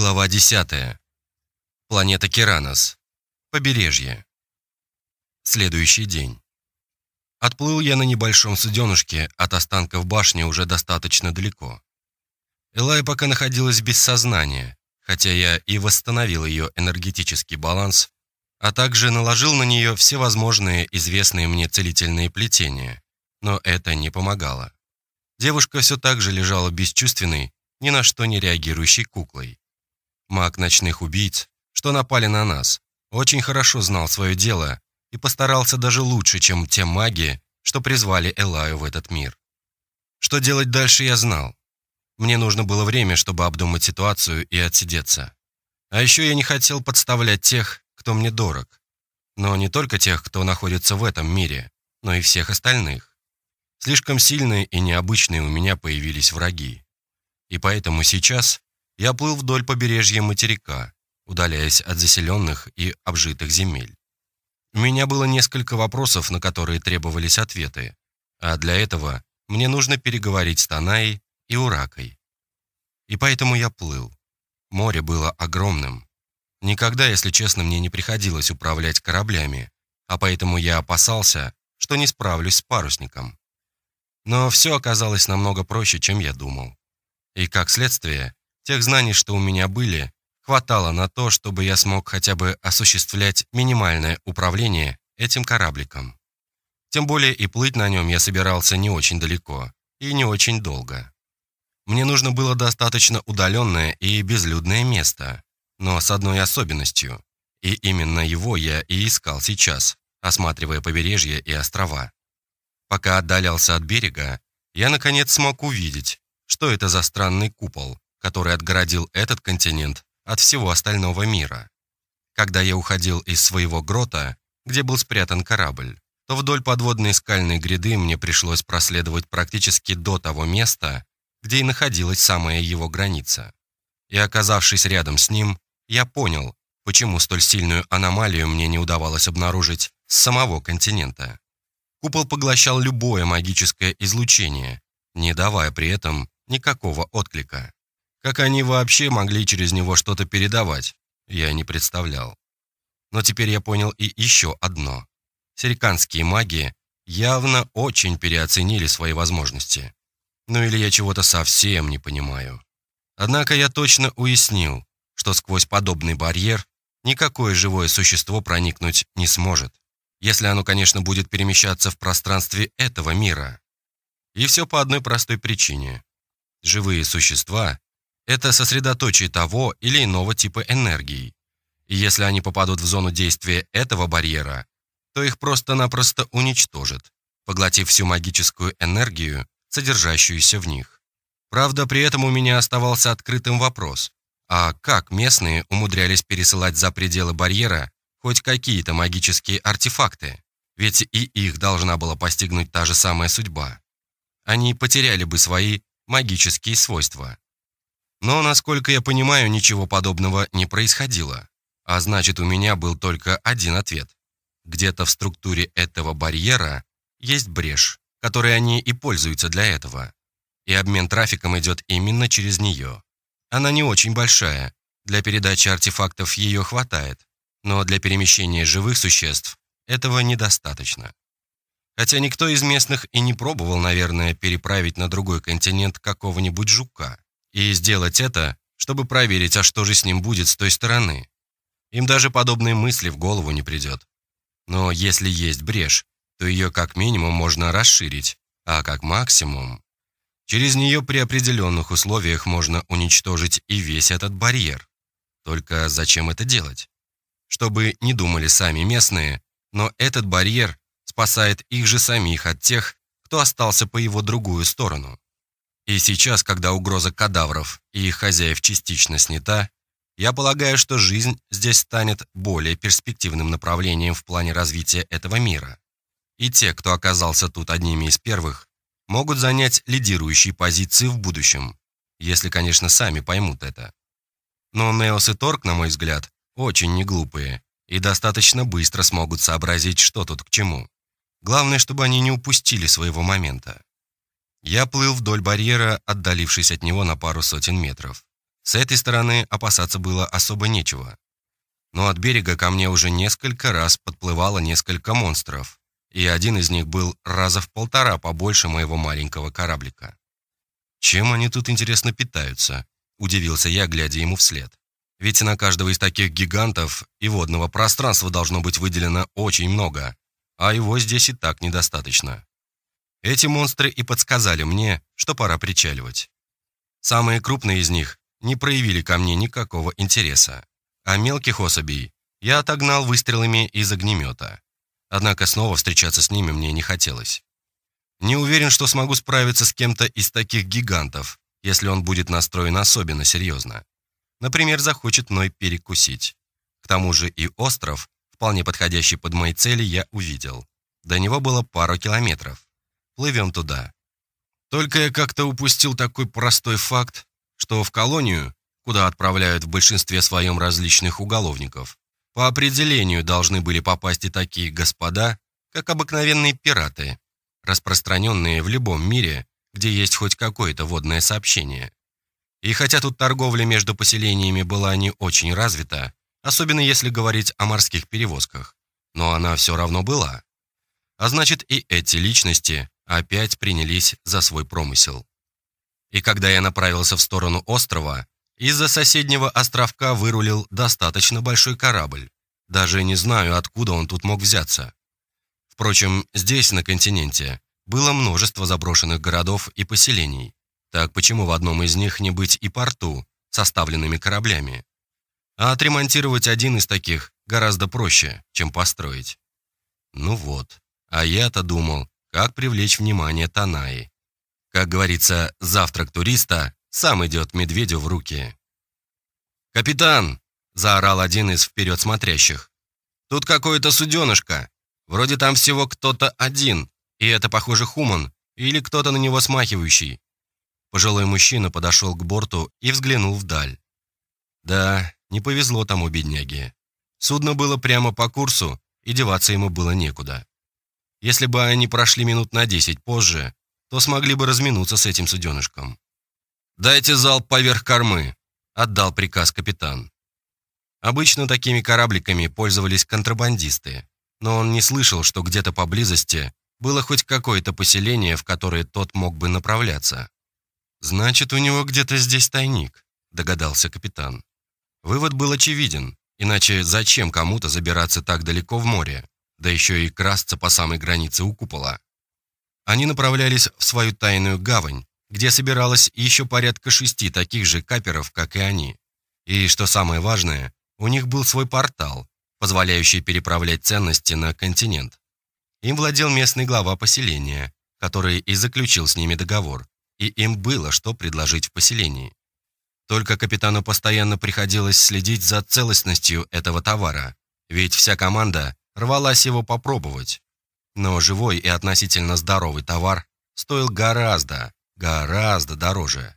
Глава 10. Планета Керанос. Побережье. Следующий день. Отплыл я на небольшом суденышке от останков башни уже достаточно далеко. Элай пока находилась без сознания, хотя я и восстановил ее энергетический баланс, а также наложил на нее все возможные известные мне целительные плетения, но это не помогало. Девушка все так же лежала бесчувственной, ни на что не реагирующей куклой. Маг ночных убийц, что напали на нас, очень хорошо знал свое дело и постарался даже лучше, чем те маги, что призвали Элаю в этот мир. Что делать дальше, я знал. Мне нужно было время, чтобы обдумать ситуацию и отсидеться. А еще я не хотел подставлять тех, кто мне дорог. Но не только тех, кто находится в этом мире, но и всех остальных. Слишком сильные и необычные у меня появились враги. И поэтому сейчас я плыл вдоль побережья материка, удаляясь от заселенных и обжитых земель. У меня было несколько вопросов, на которые требовались ответы, а для этого мне нужно переговорить с Танаей и Уракой. И поэтому я плыл. Море было огромным. Никогда, если честно, мне не приходилось управлять кораблями, а поэтому я опасался, что не справлюсь с парусником. Но все оказалось намного проще, чем я думал. И, как следствие, Тех знаний, что у меня были, хватало на то, чтобы я смог хотя бы осуществлять минимальное управление этим корабликом. Тем более и плыть на нем я собирался не очень далеко и не очень долго. Мне нужно было достаточно удаленное и безлюдное место, но с одной особенностью, и именно его я и искал сейчас, осматривая побережье и острова. Пока отдалялся от берега, я наконец смог увидеть, что это за странный купол, который отгородил этот континент от всего остального мира. Когда я уходил из своего грота, где был спрятан корабль, то вдоль подводной скальной гряды мне пришлось проследовать практически до того места, где и находилась самая его граница. И оказавшись рядом с ним, я понял, почему столь сильную аномалию мне не удавалось обнаружить с самого континента. Купол поглощал любое магическое излучение, не давая при этом никакого отклика. Как они вообще могли через него что-то передавать, я не представлял. Но теперь я понял и еще одно. Сериканские маги явно очень переоценили свои возможности. Ну или я чего-то совсем не понимаю. Однако я точно уяснил, что сквозь подобный барьер никакое живое существо проникнуть не сможет, если оно, конечно, будет перемещаться в пространстве этого мира. И все по одной простой причине. Живые существа это сосредоточие того или иного типа энергии. И если они попадут в зону действия этого барьера, то их просто-напросто уничтожат, поглотив всю магическую энергию, содержащуюся в них. Правда, при этом у меня оставался открытым вопрос, а как местные умудрялись пересылать за пределы барьера хоть какие-то магические артефакты? Ведь и их должна была постигнуть та же самая судьба. Они потеряли бы свои магические свойства. Но, насколько я понимаю, ничего подобного не происходило. А значит, у меня был только один ответ. Где-то в структуре этого барьера есть брешь, которой они и пользуются для этого. И обмен трафиком идет именно через нее. Она не очень большая. Для передачи артефактов ее хватает. Но для перемещения живых существ этого недостаточно. Хотя никто из местных и не пробовал, наверное, переправить на другой континент какого-нибудь жука. И сделать это, чтобы проверить, а что же с ним будет с той стороны. Им даже подобные мысли в голову не придет. Но если есть брешь, то ее как минимум можно расширить, а как максимум... Через нее при определенных условиях можно уничтожить и весь этот барьер. Только зачем это делать? Чтобы не думали сами местные, но этот барьер спасает их же самих от тех, кто остался по его другую сторону. И сейчас, когда угроза кадавров и их хозяев частично снята, я полагаю, что жизнь здесь станет более перспективным направлением в плане развития этого мира. И те, кто оказался тут одними из первых, могут занять лидирующие позиции в будущем, если, конечно, сами поймут это. Но Неос и Торг, на мой взгляд, очень неглупые и достаточно быстро смогут сообразить, что тут к чему. Главное, чтобы они не упустили своего момента. Я плыл вдоль барьера, отдалившись от него на пару сотен метров. С этой стороны опасаться было особо нечего. Но от берега ко мне уже несколько раз подплывало несколько монстров, и один из них был раза в полтора побольше моего маленького кораблика. «Чем они тут, интересно, питаются?» – удивился я, глядя ему вслед. «Ведь на каждого из таких гигантов и водного пространства должно быть выделено очень много, а его здесь и так недостаточно». Эти монстры и подсказали мне, что пора причаливать. Самые крупные из них не проявили ко мне никакого интереса, а мелких особей я отогнал выстрелами из огнемета. Однако снова встречаться с ними мне не хотелось. Не уверен, что смогу справиться с кем-то из таких гигантов, если он будет настроен особенно серьезно. Например, захочет мной перекусить. К тому же и остров, вполне подходящий под мои цели, я увидел. До него было пару километров. Плывем туда. Только я как-то упустил такой простой факт, что в колонию, куда отправляют в большинстве своем различных уголовников, по определению должны были попасть и такие господа, как обыкновенные пираты, распространенные в любом мире, где есть хоть какое-то водное сообщение. И хотя тут торговля между поселениями была не очень развита, особенно если говорить о морских перевозках, но она все равно была. А значит, и эти личности опять принялись за свой промысел. И когда я направился в сторону острова, из-за соседнего островка вырулил достаточно большой корабль. Даже не знаю, откуда он тут мог взяться. Впрочем, здесь, на континенте, было множество заброшенных городов и поселений. Так почему в одном из них не быть и порту, составленными кораблями? А отремонтировать один из таких гораздо проще, чем построить. Ну вот, а я-то думал, как привлечь внимание Танаи. Как говорится, завтрак туриста сам идет медведю в руки. «Капитан!» – заорал один из вперед смотрящих. «Тут какое-то суденышко. Вроде там всего кто-то один, и это, похоже, Хуман или кто-то на него смахивающий». Пожилой мужчина подошел к борту и взглянул вдаль. Да, не повезло тому бедняге. Судно было прямо по курсу, и деваться ему было некуда. Если бы они прошли минут на десять позже, то смогли бы разминуться с этим суденышком. «Дайте залп поверх кормы», — отдал приказ капитан. Обычно такими корабликами пользовались контрабандисты, но он не слышал, что где-то поблизости было хоть какое-то поселение, в которое тот мог бы направляться. «Значит, у него где-то здесь тайник», — догадался капитан. Вывод был очевиден, иначе зачем кому-то забираться так далеко в море? Да еще и красться по самой границе у купола. Они направлялись в свою тайную гавань, где собиралось еще порядка шести таких же каперов, как и они. И, что самое важное, у них был свой портал, позволяющий переправлять ценности на континент. Им владел местный глава поселения, который и заключил с ними договор, и им было что предложить в поселении. Только капитану постоянно приходилось следить за целостностью этого товара, ведь вся команда рвалась его попробовать. Но живой и относительно здоровый товар стоил гораздо, гораздо дороже.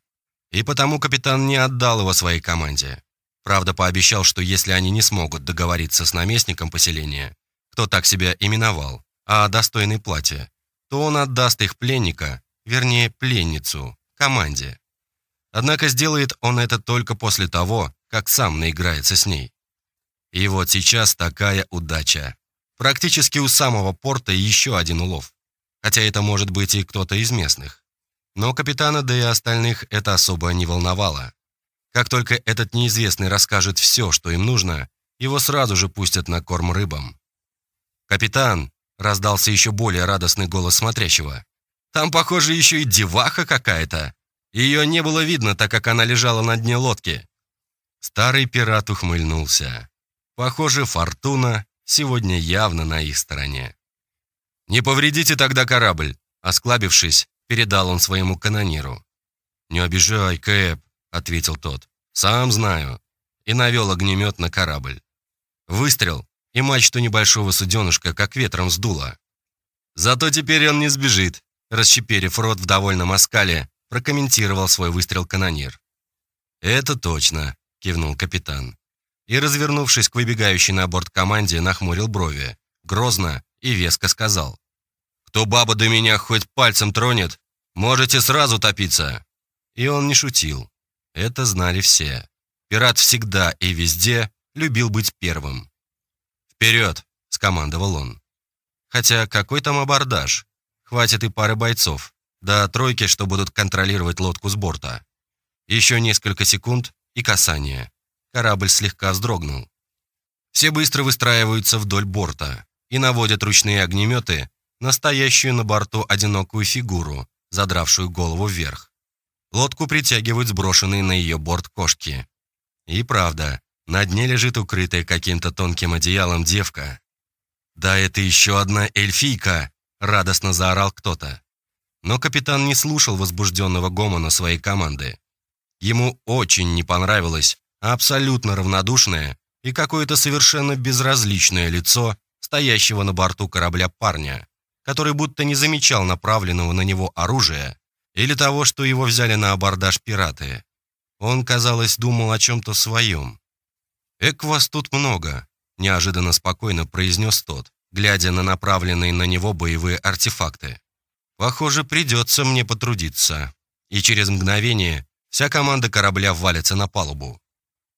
И потому капитан не отдал его своей команде. Правда, пообещал, что если они не смогут договориться с наместником поселения, кто так себя именовал, о достойной плате, то он отдаст их пленника, вернее, пленницу, команде. Однако сделает он это только после того, как сам наиграется с ней. И вот сейчас такая удача. Практически у самого порта еще один улов. Хотя это может быть и кто-то из местных. Но капитана, да и остальных это особо не волновало. Как только этот неизвестный расскажет все, что им нужно, его сразу же пустят на корм рыбам. «Капитан!» — раздался еще более радостный голос смотрящего. «Там, похоже, еще и деваха какая-то. Ее не было видно, так как она лежала на дне лодки». Старый пират ухмыльнулся. Похоже, фортуна сегодня явно на их стороне. «Не повредите тогда корабль», — осклабившись, передал он своему канониру. «Не обижай, Кэп», — ответил тот. «Сам знаю». И навел огнемет на корабль. Выстрел, и мачту небольшого суденышка как ветром сдуло. «Зато теперь он не сбежит», — расщеперив рот в довольном оскале, прокомментировал свой выстрел канонир. «Это точно», — кивнул капитан и, развернувшись к выбегающей на борт команде, нахмурил брови, грозно и веско сказал. «Кто баба до меня хоть пальцем тронет, можете сразу топиться!» И он не шутил. Это знали все. Пират всегда и везде любил быть первым. «Вперед!» – скомандовал он. Хотя какой там абордаж? Хватит и пары бойцов. Да тройки, что будут контролировать лодку с борта. Еще несколько секунд и касание. Корабль слегка вздрогнул. Все быстро выстраиваются вдоль борта и наводят ручные огнеметы на стоящую на борту одинокую фигуру, задравшую голову вверх. Лодку притягивают сброшенные на ее борт кошки. И правда, на дне лежит укрытая каким-то тонким одеялом девка, «Да это еще одна эльфийка!» – радостно заорал кто-то. Но капитан не слушал возбужденного гомона своей команды. Ему очень не понравилось абсолютно равнодушное и какое-то совершенно безразличное лицо стоящего на борту корабля парня, который будто не замечал направленного на него оружия или того, что его взяли на абордаж пираты. Он, казалось, думал о чем-то своем. «Эк, вас тут много», неожиданно спокойно произнес тот, глядя на направленные на него боевые артефакты. «Похоже, придется мне потрудиться». И через мгновение вся команда корабля валится на палубу.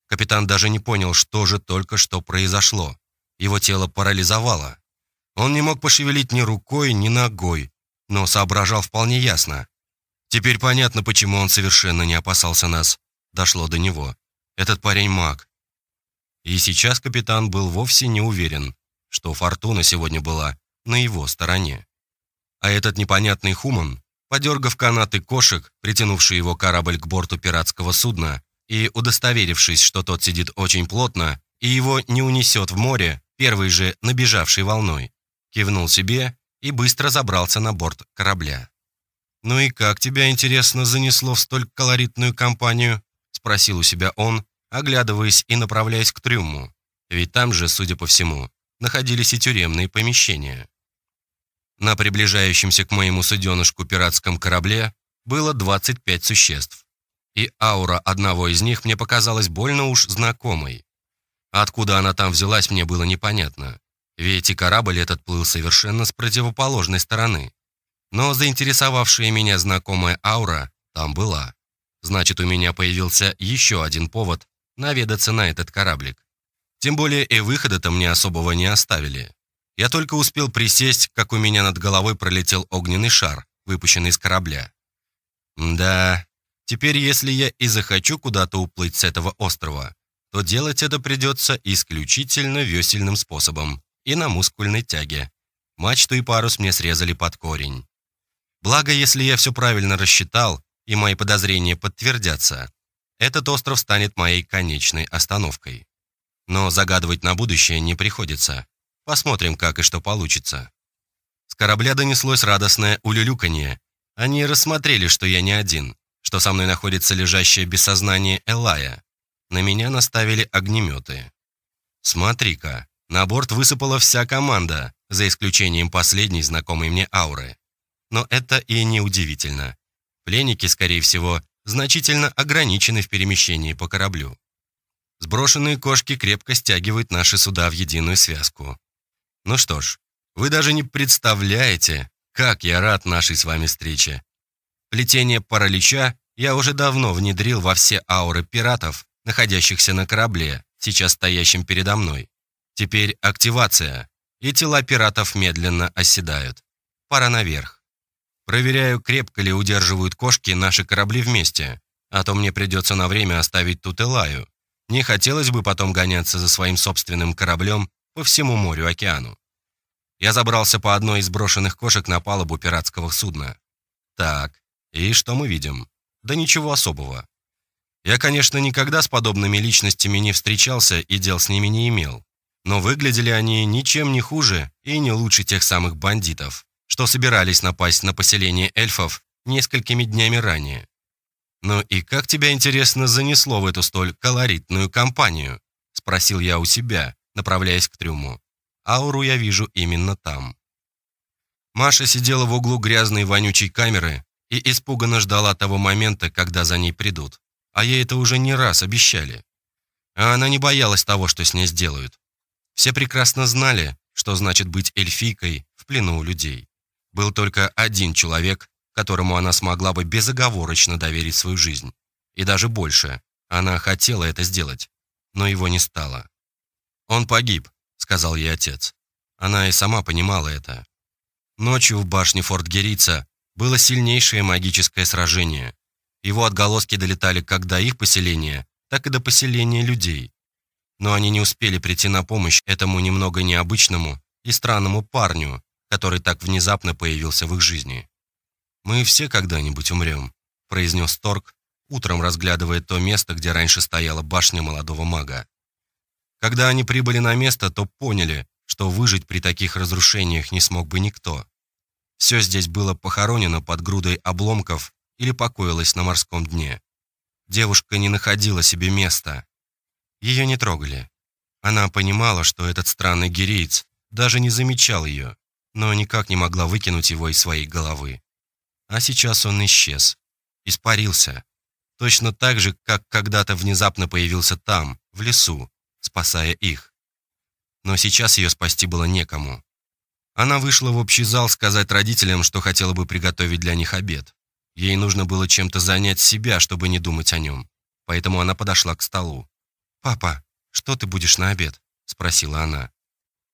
Капитан даже не понял, что же только что произошло. Его тело парализовало. Он не мог пошевелить ни рукой, ни ногой, но соображал вполне ясно. Теперь понятно, почему он совершенно не опасался нас. Дошло до него. Этот парень маг. И сейчас капитан был вовсе не уверен, что фортуна сегодня была на его стороне. А этот непонятный хуман, подергав канаты кошек, притянувший его корабль к борту пиратского судна, и удостоверившись, что тот сидит очень плотно и его не унесет в море первой же набежавшей волной, кивнул себе и быстро забрался на борт корабля. «Ну и как тебя, интересно, занесло в столь колоритную компанию?» – спросил у себя он, оглядываясь и направляясь к трюму, ведь там же, судя по всему, находились и тюремные помещения. На приближающемся к моему суденышку пиратском корабле было 25 существ, и аура одного из них мне показалась больно уж знакомой. Откуда она там взялась, мне было непонятно, ведь и корабль этот плыл совершенно с противоположной стороны. Но заинтересовавшая меня знакомая аура там была. Значит, у меня появился еще один повод наведаться на этот кораблик. Тем более и выхода-то мне особого не оставили. Я только успел присесть, как у меня над головой пролетел огненный шар, выпущенный из корабля. Да, теперь если я и захочу куда-то уплыть с этого острова, то делать это придется исключительно весельным способом и на мускульной тяге. Мачту и парус мне срезали под корень. Благо, если я все правильно рассчитал, и мои подозрения подтвердятся, этот остров станет моей конечной остановкой. Но загадывать на будущее не приходится. Посмотрим, как и что получится. С корабля донеслось радостное улюлюканье. Они рассмотрели, что я не один, что со мной находится лежащее без сознания Элая. На меня наставили огнеметы. Смотри-ка, на борт высыпала вся команда, за исключением последней знакомой мне ауры. Но это и не удивительно. Пленники, скорее всего, значительно ограничены в перемещении по кораблю. Сброшенные кошки крепко стягивают наши суда в единую связку. Ну что ж, вы даже не представляете, как я рад нашей с вами встрече. Плетение паралича я уже давно внедрил во все ауры пиратов, находящихся на корабле, сейчас стоящем передо мной. Теперь активация, и тела пиратов медленно оседают. Пора наверх. Проверяю, крепко ли удерживают кошки наши корабли вместе, а то мне придется на время оставить тут Элаю. Не хотелось бы потом гоняться за своим собственным кораблем по всему морю-океану. Я забрался по одной из брошенных кошек на палубу пиратского судна. Так, и что мы видим? Да ничего особого. Я, конечно, никогда с подобными личностями не встречался и дел с ними не имел. Но выглядели они ничем не хуже и не лучше тех самых бандитов, что собирались напасть на поселение эльфов несколькими днями ранее. «Ну и как тебя, интересно, занесло в эту столь колоритную компанию?» – спросил я у себя, направляясь к трюму. Ауру я вижу именно там. Маша сидела в углу грязной вонючей камеры и испуганно ждала того момента, когда за ней придут. А ей это уже не раз обещали. А она не боялась того, что с ней сделают. Все прекрасно знали, что значит быть эльфийкой в плену у людей. Был только один человек, которому она смогла бы безоговорочно доверить свою жизнь. И даже больше. Она хотела это сделать, но его не стало. «Он погиб», — сказал ей отец. Она и сама понимала это. Ночью в башне Форт Герица было сильнейшее магическое сражение. Его отголоски долетали как до их поселения, так и до поселения людей. Но они не успели прийти на помощь этому немного необычному и странному парню, который так внезапно появился в их жизни. «Мы все когда-нибудь умрем», – произнес Торг, утром разглядывая то место, где раньше стояла башня молодого мага. Когда они прибыли на место, то поняли, что выжить при таких разрушениях не смог бы никто. Все здесь было похоронено под грудой обломков или покоилось на морском дне. Девушка не находила себе места. Ее не трогали. Она понимала, что этот странный гириец даже не замечал ее, но никак не могла выкинуть его из своей головы. А сейчас он исчез, испарился. Точно так же, как когда-то внезапно появился там, в лесу, спасая их. Но сейчас ее спасти было некому. Она вышла в общий зал сказать родителям, что хотела бы приготовить для них обед. Ей нужно было чем-то занять себя, чтобы не думать о нем. Поэтому она подошла к столу. «Папа, что ты будешь на обед?» – спросила она.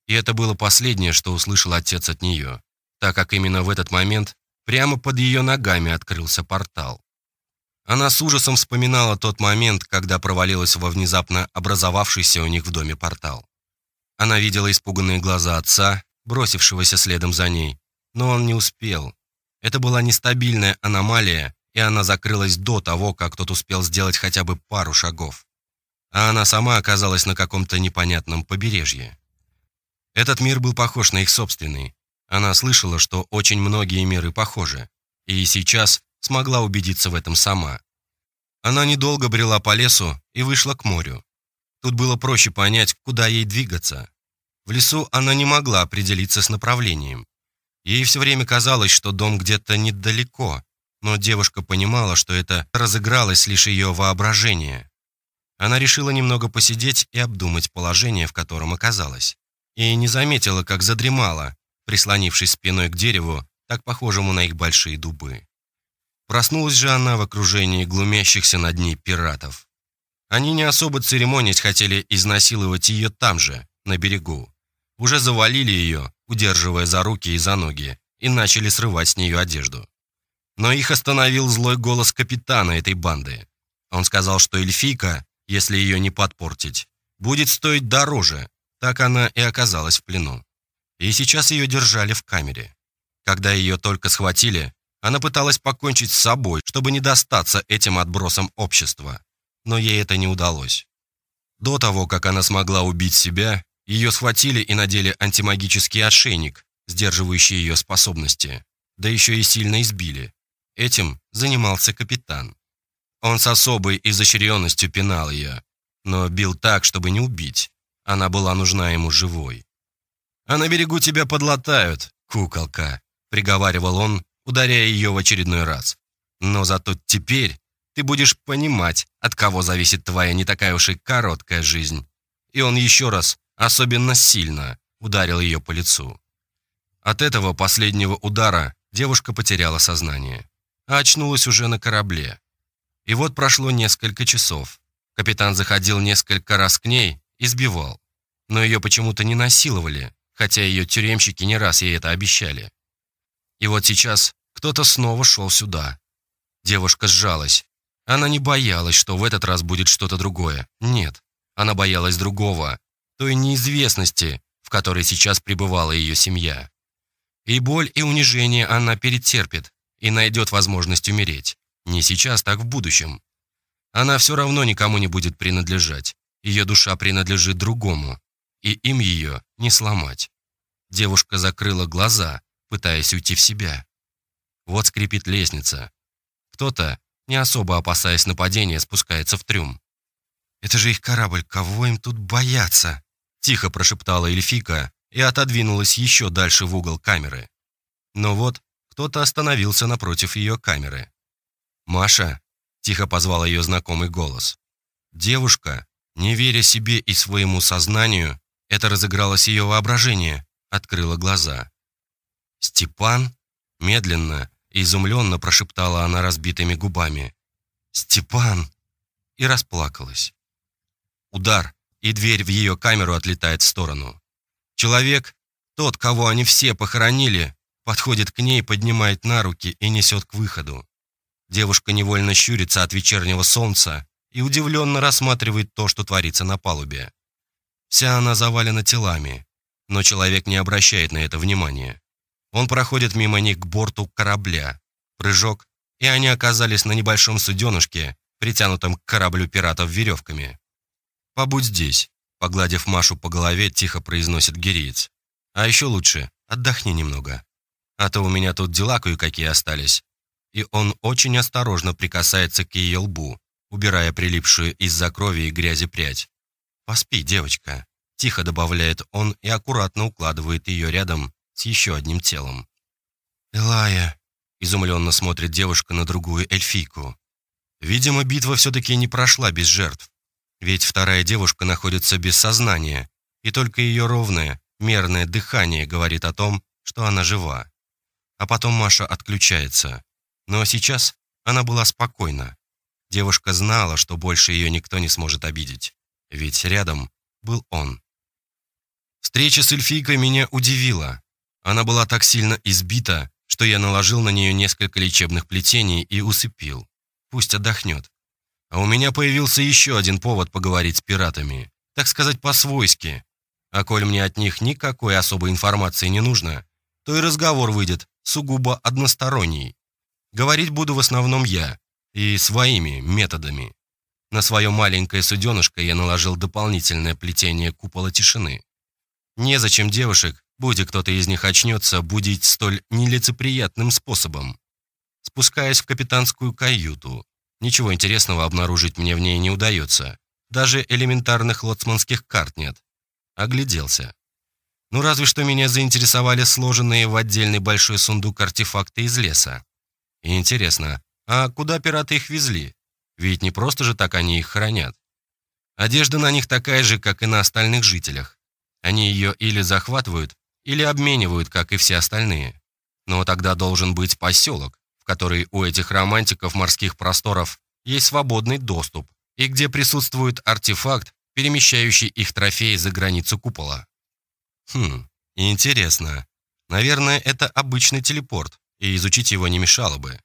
И это было последнее, что услышал отец от нее, так как именно в этот момент прямо под ее ногами открылся портал. Она с ужасом вспоминала тот момент, когда провалилась во внезапно образовавшийся у них в доме портал. Она видела испуганные глаза отца, бросившегося следом за ней, но он не успел. Это была нестабильная аномалия, и она закрылась до того, как тот успел сделать хотя бы пару шагов. А она сама оказалась на каком-то непонятном побережье. Этот мир был похож на их собственный. Она слышала, что очень многие миры похожи, и сейчас смогла убедиться в этом сама. Она недолго брела по лесу и вышла к морю. Тут было проще понять, куда ей двигаться. В лесу она не могла определиться с направлением. Ей все время казалось, что дом где-то недалеко, но девушка понимала, что это разыгралось лишь ее воображение. Она решила немного посидеть и обдумать положение, в котором оказалась. И не заметила, как задремала, прислонившись спиной к дереву, так похожему на их большие дубы. Проснулась же она в окружении глумящихся над ней пиратов. Они не особо церемонясь хотели изнасиловать ее там же, на берегу. Уже завалили ее, удерживая за руки и за ноги, и начали срывать с нее одежду. Но их остановил злой голос капитана этой банды. Он сказал, что эльфийка, если ее не подпортить, будет стоить дороже. Так она и оказалась в плену. И сейчас ее держали в камере. Когда ее только схватили, она пыталась покончить с собой, чтобы не достаться этим отбросам общества. Но ей это не удалось. До того, как она смогла убить себя, ее схватили и надели антимагический ошейник, сдерживающий ее способности. Да еще и сильно избили. Этим занимался капитан. Он с особой изощренностью пинал ее, но бил так, чтобы не убить. Она была нужна ему живой. «А на берегу тебя подлатают, куколка», — приговаривал он, ударяя ее в очередной раз. Но зато теперь ты будешь понимать, от кого зависит твоя не такая уж и короткая жизнь. И он еще раз, особенно сильно, ударил ее по лицу. От этого последнего удара девушка потеряла сознание, а очнулась уже на корабле. И вот прошло несколько часов. Капитан заходил несколько раз к ней и сбивал. Но ее почему-то не насиловали, хотя ее тюремщики не раз ей это обещали. И вот сейчас кто-то снова шел сюда. Девушка сжалась. Она не боялась, что в этот раз будет что-то другое. Нет, она боялась другого, той неизвестности, в которой сейчас пребывала ее семья. И боль, и унижение она перетерпит и найдет возможность умереть. Не сейчас, так в будущем. Она все равно никому не будет принадлежать. Ее душа принадлежит другому, и им ее не сломать. Девушка закрыла глаза, пытаясь уйти в себя. Вот скрипит лестница. Кто-то, не особо опасаясь нападения, спускается в трюм. «Это же их корабль, кого им тут бояться?» Тихо прошептала Эльфика и отодвинулась еще дальше в угол камеры. Но вот кто-то остановился напротив ее камеры. «Маша!» – тихо позвал ее знакомый голос. Девушка, не веря себе и своему сознанию, это разыгралось ее воображение, открыла глаза. «Степан?» Медленно и изумленно прошептала она разбитыми губами. «Степан!» и расплакалась. Удар, и дверь в ее камеру отлетает в сторону. Человек, тот, кого они все похоронили, подходит к ней, поднимает на руки и несет к выходу. Девушка невольно щурится от вечернего солнца и удивленно рассматривает то, что творится на палубе. Вся она завалена телами, но человек не обращает на это внимания. Он проходит мимо них к борту корабля. Прыжок, и они оказались на небольшом суденышке, притянутом к кораблю пиратов веревками. «Побудь здесь», — погладив Машу по голове, тихо произносит гириец. «А еще лучше, отдохни немного. А то у меня тут дела кое-какие остались». И он очень осторожно прикасается к ее лбу, убирая прилипшую из-за крови и грязи прядь. «Поспи, девочка», — тихо добавляет он и аккуратно укладывает ее рядом с еще одним телом. «Элая», — изумленно смотрит девушка на другую эльфийку. Видимо, битва все-таки не прошла без жертв. Ведь вторая девушка находится без сознания, и только ее ровное, мерное дыхание говорит о том, что она жива. А потом Маша отключается. Но сейчас она была спокойна. Девушка знала, что больше ее никто не сможет обидеть. Ведь рядом был он. Встреча с эльфийкой меня удивила. Она была так сильно избита, что я наложил на нее несколько лечебных плетений и усыпил. Пусть отдохнет. А у меня появился еще один повод поговорить с пиратами. Так сказать, по-свойски. А коль мне от них никакой особой информации не нужно, то и разговор выйдет сугубо односторонний. Говорить буду в основном я. И своими методами. На свое маленькое суденышко я наложил дополнительное плетение купола тишины. Незачем девушек, будь кто-то из них очнется, будить столь нелицеприятным способом. Спускаясь в капитанскую каюту, Ничего интересного обнаружить мне в ней не удается. Даже элементарных лоцманских карт нет. Огляделся. Ну, разве что меня заинтересовали сложенные в отдельный большой сундук артефакты из леса. И интересно, а куда пираты их везли? Ведь не просто же так они их хранят. Одежда на них такая же, как и на остальных жителях. Они ее или захватывают, или обменивают, как и все остальные. Но тогда должен быть поселок, в который у этих романтиков морских просторов есть свободный доступ и где присутствует артефакт, перемещающий их трофеи за границу купола. Хм, интересно. Наверное, это обычный телепорт, и изучить его не мешало бы.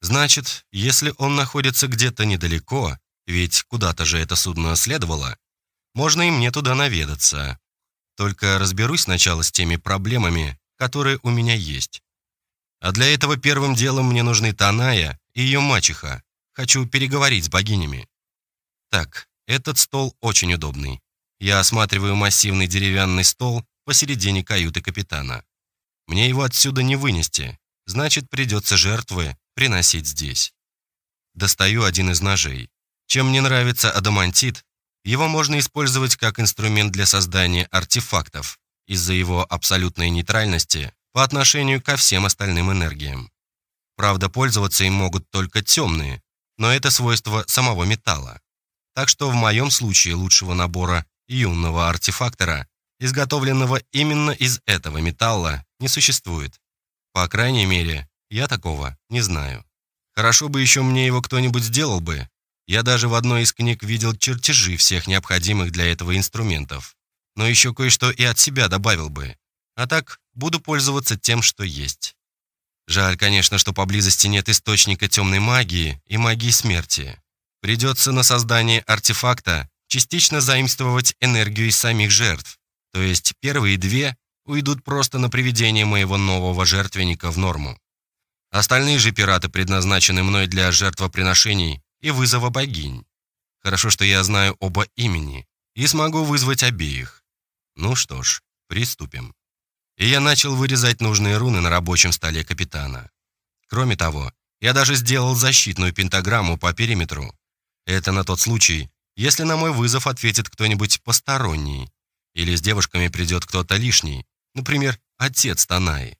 Значит, если он находится где-то недалеко, ведь куда-то же это судно следовало, можно и мне туда наведаться. Только разберусь сначала с теми проблемами, которые у меня есть. А для этого первым делом мне нужны Таная и ее мачеха. Хочу переговорить с богинями. Так, этот стол очень удобный. Я осматриваю массивный деревянный стол посередине каюты капитана. Мне его отсюда не вынести, значит, придется жертвы приносить здесь. Достаю один из ножей. Чем мне нравится адамантит, его можно использовать как инструмент для создания артефактов. Из-за его абсолютной нейтральности по отношению ко всем остальным энергиям. Правда, пользоваться им могут только темные, но это свойство самого металла. Так что в моем случае лучшего набора юного артефактора, изготовленного именно из этого металла, не существует. По крайней мере, я такого не знаю. Хорошо бы еще мне его кто-нибудь сделал бы. Я даже в одной из книг видел чертежи всех необходимых для этого инструментов. Но еще кое-что и от себя добавил бы. А так буду пользоваться тем, что есть. Жаль, конечно, что поблизости нет источника темной магии и магии смерти. Придется на создание артефакта частично заимствовать энергию из самих жертв. То есть первые две уйдут просто на приведение моего нового жертвенника в норму. Остальные же пираты предназначены мной для жертвоприношений и вызова богинь. Хорошо, что я знаю оба имени и смогу вызвать обеих. Ну что ж, приступим и я начал вырезать нужные руны на рабочем столе капитана. Кроме того, я даже сделал защитную пентаграмму по периметру. Это на тот случай, если на мой вызов ответит кто-нибудь посторонний, или с девушками придет кто-то лишний, например, отец Танаи.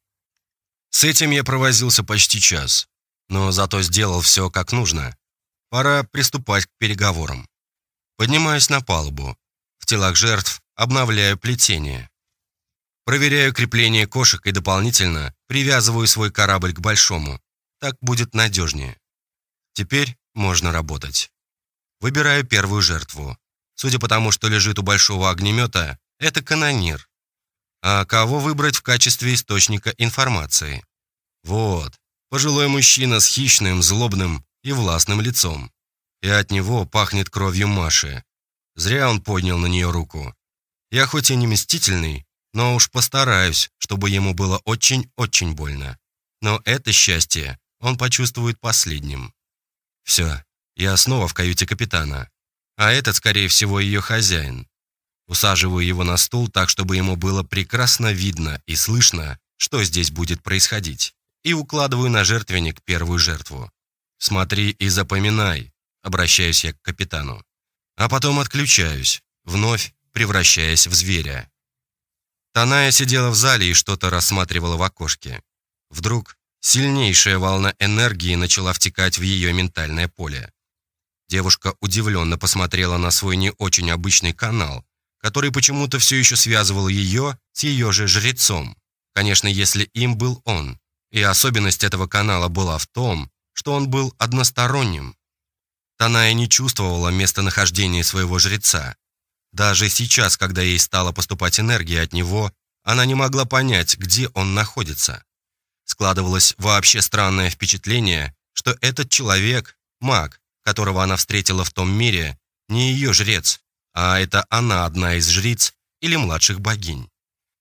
С этим я провозился почти час, но зато сделал все как нужно. Пора приступать к переговорам. Поднимаюсь на палубу. В телах жертв обновляю плетение. Проверяю крепление кошек и дополнительно привязываю свой корабль к большому. Так будет надежнее. Теперь можно работать. Выбираю первую жертву. Судя по тому, что лежит у большого огнемета, это канонир. А кого выбрать в качестве источника информации? Вот, пожилой мужчина с хищным, злобным и властным лицом. И от него пахнет кровью Маши. Зря он поднял на нее руку. Я хоть и не мстительный, но уж постараюсь, чтобы ему было очень-очень больно. Но это счастье он почувствует последним. Все, я снова в каюте капитана. А этот, скорее всего, ее хозяин. Усаживаю его на стул так, чтобы ему было прекрасно видно и слышно, что здесь будет происходить. И укладываю на жертвенник первую жертву. «Смотри и запоминай», — обращаюсь я к капитану. А потом отключаюсь, вновь превращаясь в зверя. Таная сидела в зале и что-то рассматривала в окошке. Вдруг сильнейшая волна энергии начала втекать в ее ментальное поле. Девушка удивленно посмотрела на свой не очень обычный канал, который почему-то все еще связывал ее с ее же жрецом. Конечно, если им был он. И особенность этого канала была в том, что он был односторонним. Таная не чувствовала местонахождения своего жреца, даже сейчас, когда ей стала поступать энергия от него, она не могла понять, где он находится. Складывалось вообще странное впечатление, что этот человек, маг, которого она встретила в том мире, не ее жрец, а это она одна из жриц или младших богинь.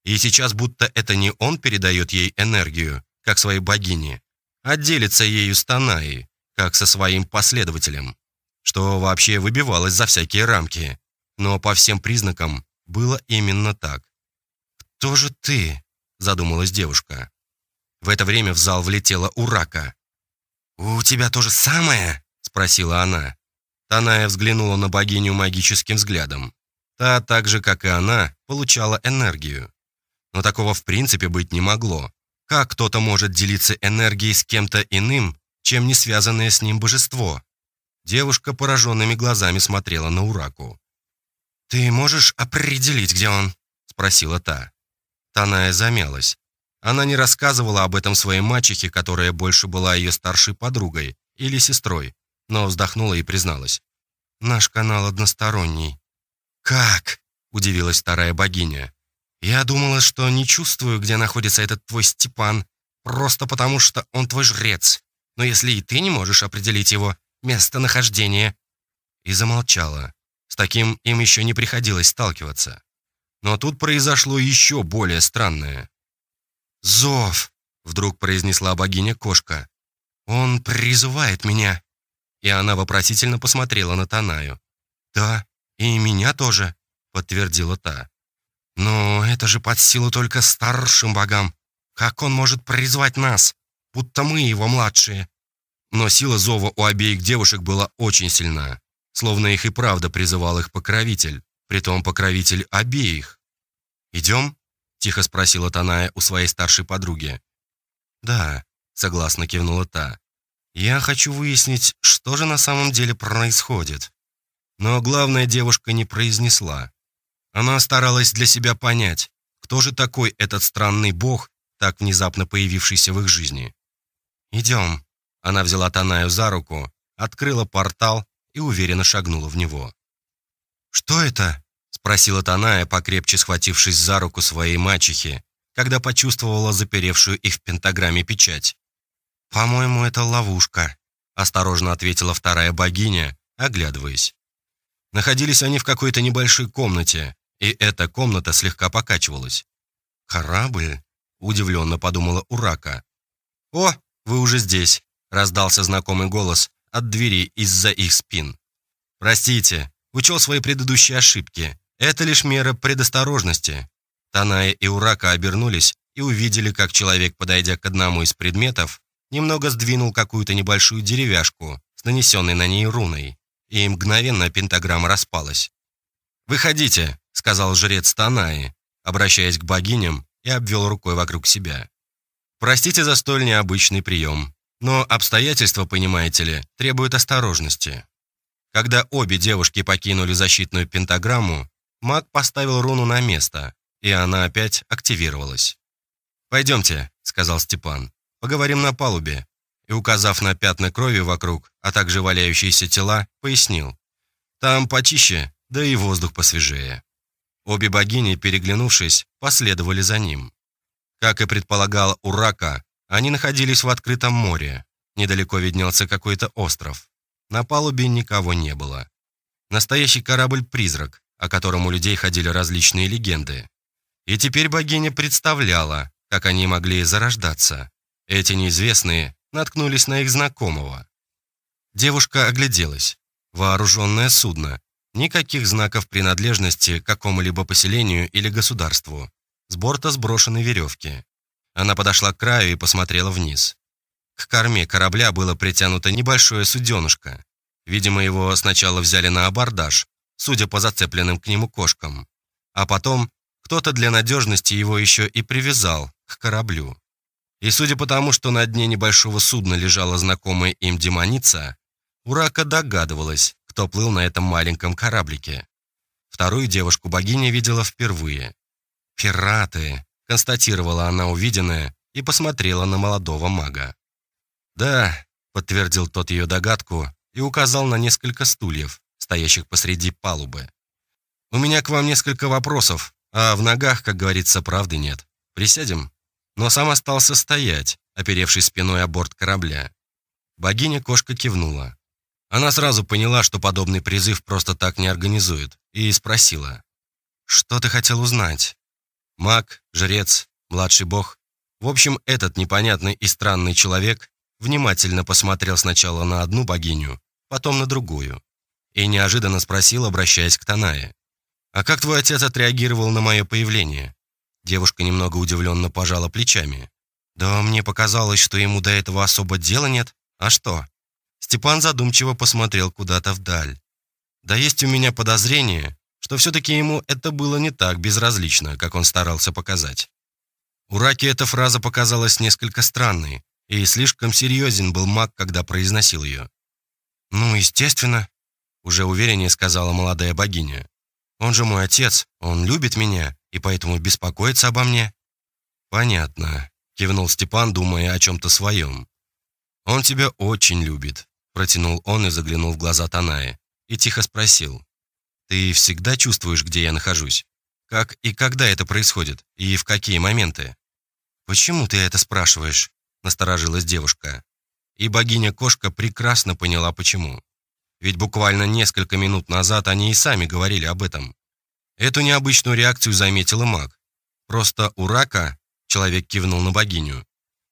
И сейчас будто это не он передает ей энергию, как своей богине, а делится ею с Танаей, как со своим последователем, что вообще выбивалось за всякие рамки но по всем признакам было именно так. «Кто же ты?» – задумалась девушка. В это время в зал влетела Урака. «У тебя то же самое?» – спросила она. Таная взглянула на богиню магическим взглядом. Та, так же, как и она, получала энергию. Но такого в принципе быть не могло. Как кто-то может делиться энергией с кем-то иным, чем не связанное с ним божество? Девушка пораженными глазами смотрела на Ураку. «Ты можешь определить, где он?» — спросила та. Таная замялась. Она не рассказывала об этом своей мачехе, которая больше была ее старшей подругой или сестрой, но вздохнула и призналась. «Наш канал односторонний». «Как?» — удивилась старая богиня. «Я думала, что не чувствую, где находится этот твой Степан, просто потому что он твой жрец. Но если и ты не можешь определить его местонахождение...» И замолчала. С таким им еще не приходилось сталкиваться. Но тут произошло еще более странное. «Зов!» — вдруг произнесла богиня-кошка. «Он призывает меня!» И она вопросительно посмотрела на Танаю. «Да, и меня тоже», — подтвердила та. «Но это же под силу только старшим богам. Как он может призвать нас, будто мы его младшие?» Но сила зова у обеих девушек была очень сильна словно их и правда призывал их покровитель, притом покровитель обеих. «Идем?» – тихо спросила Таная у своей старшей подруги. «Да», – согласно кивнула та. «Я хочу выяснить, что же на самом деле происходит». Но главное девушка не произнесла. Она старалась для себя понять, кто же такой этот странный бог, так внезапно появившийся в их жизни. «Идем». Она взяла Танаю за руку, открыла портал и уверенно шагнула в него. «Что это?» – спросила Таная, покрепче схватившись за руку своей мачехи, когда почувствовала заперевшую их в пентаграмме печать. «По-моему, это ловушка», – осторожно ответила вторая богиня, оглядываясь. Находились они в какой-то небольшой комнате, и эта комната слегка покачивалась. «Корабль?» – удивленно подумала Урака. «О, вы уже здесь!» – раздался знакомый голос, от двери из-за их спин. «Простите, учел свои предыдущие ошибки. Это лишь мера предосторожности». Таная и Урака обернулись и увидели, как человек, подойдя к одному из предметов, немного сдвинул какую-то небольшую деревяшку с нанесенной на ней руной, и мгновенно пентаграмма распалась. «Выходите», — сказал жрец Танаи, обращаясь к богиням и обвел рукой вокруг себя. «Простите за столь необычный прием. Но обстоятельства, понимаете ли, требуют осторожности. Когда обе девушки покинули защитную пентаграмму, маг поставил руну на место, и она опять активировалась. «Пойдемте», — сказал Степан, — «поговорим на палубе». И, указав на пятна крови вокруг, а также валяющиеся тела, пояснил. Там почище, да и воздух посвежее». Обе богини, переглянувшись, последовали за ним. Как и предполагал Урака, они находились в открытом море. Недалеко виднелся какой-то остров. На палубе никого не было. Настоящий корабль-призрак, о котором у людей ходили различные легенды. И теперь богиня представляла, как они могли зарождаться. Эти неизвестные наткнулись на их знакомого. Девушка огляделась. Вооруженное судно. Никаких знаков принадлежности к какому-либо поселению или государству. С борта сброшены веревки. Она подошла к краю и посмотрела вниз. К корме корабля было притянуто небольшое суденышко. Видимо, его сначала взяли на абордаж, судя по зацепленным к нему кошкам. А потом кто-то для надежности его еще и привязал к кораблю. И судя по тому, что на дне небольшого судна лежала знакомая им демоница, Урака догадывалась, кто плыл на этом маленьком кораблике. Вторую девушку богиня видела впервые. «Пираты!» – констатировала она увиденное и посмотрела на молодого мага. «Да», – подтвердил тот ее догадку и указал на несколько стульев, стоящих посреди палубы. «У меня к вам несколько вопросов, а в ногах, как говорится, правды нет. Присядем?» Но сам остался стоять, оперевшись спиной о борт корабля. Богиня-кошка кивнула. Она сразу поняла, что подобный призыв просто так не организует, и спросила. «Что ты хотел узнать?» Маг, жрец, младший бог. В общем, этот непонятный и странный человек внимательно посмотрел сначала на одну богиню, потом на другую, и неожиданно спросил, обращаясь к Танае. «А как твой отец отреагировал на мое появление?» Девушка немного удивленно пожала плечами. «Да мне показалось, что ему до этого особо дела нет. А что?» Степан задумчиво посмотрел куда-то вдаль. «Да есть у меня подозрение, что все-таки ему это было не так безразлично, как он старался показать». Ураке эта фраза показалась несколько странной, и слишком серьезен был маг, когда произносил ее. «Ну, естественно», — уже увереннее сказала молодая богиня. «Он же мой отец, он любит меня и поэтому беспокоится обо мне». «Понятно», — кивнул Степан, думая о чем-то своем. «Он тебя очень любит», — протянул он и заглянул в глаза Танаи и тихо спросил. «Ты всегда чувствуешь, где я нахожусь? Как и когда это происходит? И в какие моменты?» «Почему ты это спрашиваешь?» насторожилась девушка. И богиня-кошка прекрасно поняла, почему. Ведь буквально несколько минут назад они и сами говорили об этом. Эту необычную реакцию заметил и маг. Просто у рака, человек кивнул на богиню,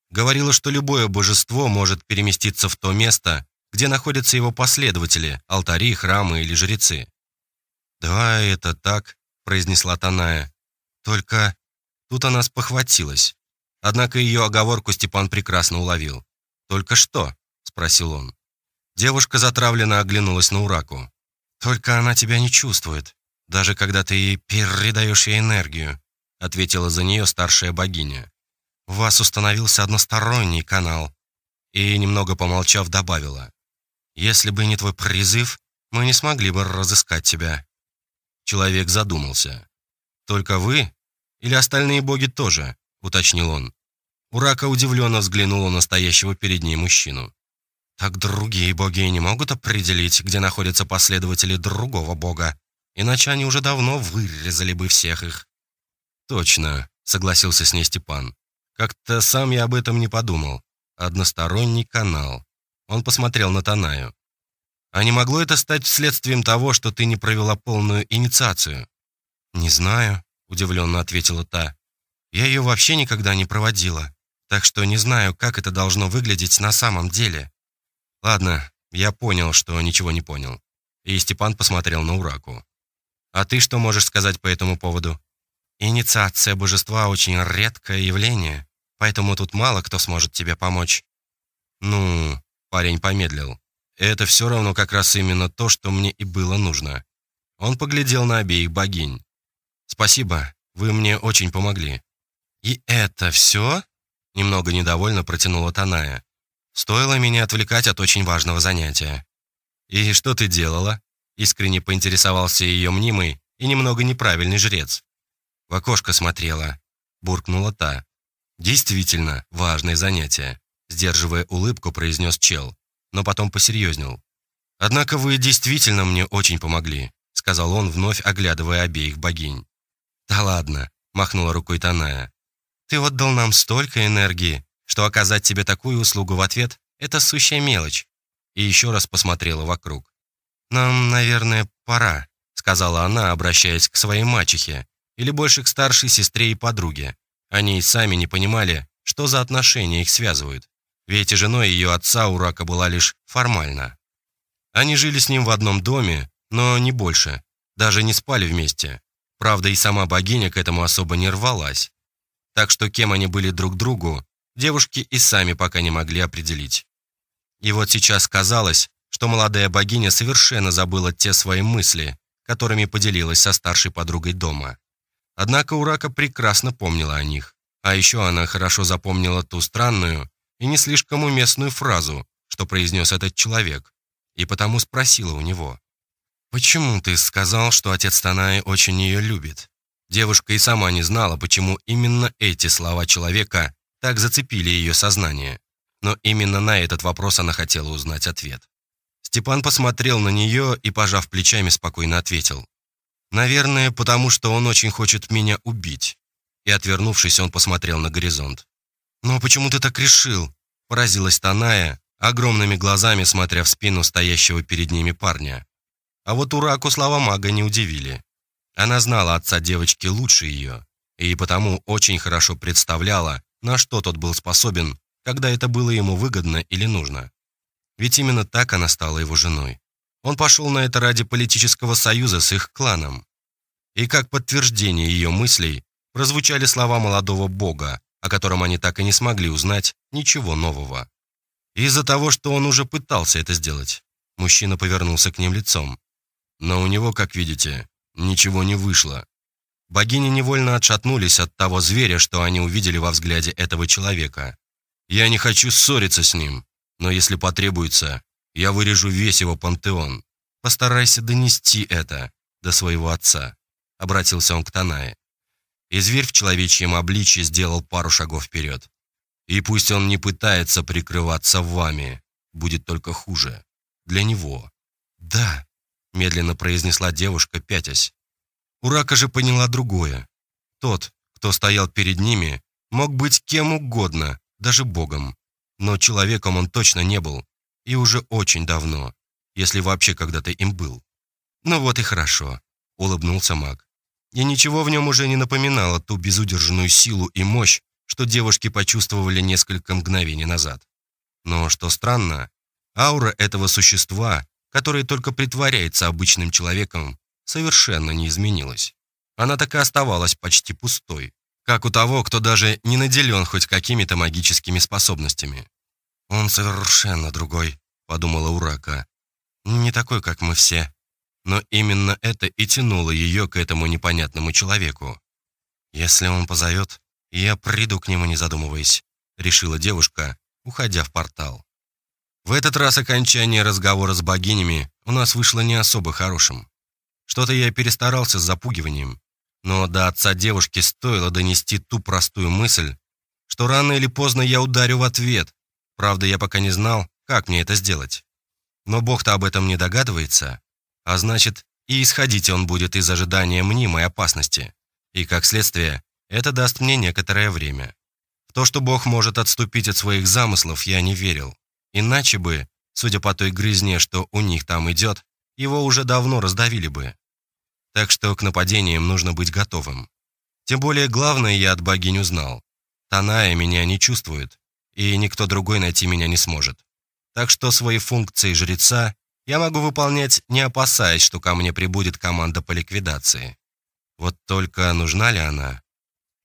говорила, что любое божество может переместиться в то место, где находятся его последователи, алтари, храмы или жрецы. «Да, это так», — произнесла Таная. «Только тут она спохватилась. Однако ее оговорку Степан прекрасно уловил. «Только что?» – спросил он. Девушка затравленно оглянулась на Ураку. «Только она тебя не чувствует, даже когда ты передаешь ей энергию», – ответила за нее старшая богиня. «У вас установился односторонний канал». И, немного помолчав, добавила. «Если бы не твой призыв, мы не смогли бы разыскать тебя». Человек задумался. «Только вы? Или остальные боги тоже?» — уточнил он. Урака удивленно взглянула на стоящего перед ней мужчину. «Так другие боги не могут определить, где находятся последователи другого бога, иначе они уже давно вырезали бы всех их». «Точно», — согласился с ней Степан. «Как-то сам я об этом не подумал. Односторонний канал». Он посмотрел на Танаю. «А не могло это стать следствием того, что ты не провела полную инициацию?» «Не знаю», — удивленно ответила та. Я ее вообще никогда не проводила, так что не знаю, как это должно выглядеть на самом деле. Ладно, я понял, что ничего не понял. И Степан посмотрел на Ураку. А ты что можешь сказать по этому поводу? Инициация божества очень редкое явление, поэтому тут мало кто сможет тебе помочь. Ну, парень помедлил. Это все равно как раз именно то, что мне и было нужно. Он поглядел на обеих богинь. Спасибо, вы мне очень помогли. «И это все?» — немного недовольно протянула Таная. «Стоило меня отвлекать от очень важного занятия». «И что ты делала?» — искренне поинтересовался ее мнимый и немного неправильный жрец. В окошко смотрела. Буркнула та. «Действительно, важное занятие», — сдерживая улыбку, произнес чел, но потом посерьезнел. «Однако вы действительно мне очень помогли», — сказал он, вновь оглядывая обеих богинь. «Да ладно», — махнула рукой Таная. «Ты отдал нам столько энергии, что оказать тебе такую услугу в ответ — это сущая мелочь». И еще раз посмотрела вокруг. «Нам, наверное, пора», — сказала она, обращаясь к своей мачехе, или больше к старшей сестре и подруге. Они и сами не понимали, что за отношения их связывают, ведь и женой ее отца у Рака была лишь формально. Они жили с ним в одном доме, но не больше, даже не спали вместе. Правда, и сама богиня к этому особо не рвалась. Так что кем они были друг другу, девушки и сами пока не могли определить. И вот сейчас казалось, что молодая богиня совершенно забыла те свои мысли, которыми поделилась со старшей подругой дома. Однако Урака прекрасно помнила о них. А еще она хорошо запомнила ту странную и не слишком уместную фразу, что произнес этот человек, и потому спросила у него. «Почему ты сказал, что отец Танаи очень ее любит?» Девушка и сама не знала, почему именно эти слова человека так зацепили ее сознание. Но именно на этот вопрос она хотела узнать ответ. Степан посмотрел на нее и, пожав плечами, спокойно ответил. «Наверное, потому что он очень хочет меня убить». И, отвернувшись, он посмотрел на горизонт. «Но почему ты так решил?» Поразилась Таная, огромными глазами смотря в спину стоящего перед ними парня. А вот Ураку слова мага не удивили. Она знала отца девочки лучше ее, и потому очень хорошо представляла, на что тот был способен, когда это было ему выгодно или нужно. Ведь именно так она стала его женой. Он пошел на это ради политического союза с их кланом. И как подтверждение ее мыслей прозвучали слова молодого бога, о котором они так и не смогли узнать ничего нового. Из-за того, что он уже пытался это сделать, мужчина повернулся к ним лицом. Но у него, как видите, ничего не вышло. Богини невольно отшатнулись от того зверя, что они увидели во взгляде этого человека. «Я не хочу ссориться с ним», но если потребуется, я вырежу весь его пантеон. Постарайся донести это до своего отца», — обратился он к Танае. И зверь в человечьем обличье сделал пару шагов вперед. «И пусть он не пытается прикрываться вами, будет только хуже. Для него». «Да», — медленно произнесла девушка, пятясь. Урака же поняла другое. Тот, кто стоял перед ними, мог быть кем угодно, даже богом. Но человеком он точно не был. И уже очень давно, если вообще когда-то им был. «Ну вот и хорошо», — улыбнулся маг. И ничего в нем уже не напоминало ту безудержную силу и мощь, что девушки почувствовали несколько мгновений назад. Но, что странно, аура этого существа, которое только притворяется обычным человеком, совершенно не изменилась. Она так и оставалась почти пустой, как у того, кто даже не наделен хоть какими-то магическими способностями. «Он совершенно другой», — подумала Урака. «Не такой, как мы все». Но именно это и тянуло ее к этому непонятному человеку. «Если он позовет, я приду к нему, не задумываясь», — решила девушка, уходя в портал. В этот раз окончание разговора с богинями у нас вышло не особо хорошим. Что-то я перестарался с запугиванием, но до отца девушки стоило донести ту простую мысль, что рано или поздно я ударю в ответ. Правда, я пока не знал, как мне это сделать. Но Бог-то об этом не догадывается, а значит, и исходить он будет из ожидания мнимой опасности. И, как следствие, это даст мне некоторое время. В то, что Бог может отступить от своих замыслов, я не верил. Иначе бы, судя по той грызне, что у них там идет, его уже давно раздавили бы. Так что к нападениям нужно быть готовым. Тем более главное я от богинь узнал. Таная меня не чувствует, и никто другой найти меня не сможет. Так что свои функции жреца я могу выполнять, не опасаясь, что ко мне прибудет команда по ликвидации. Вот только нужна ли она?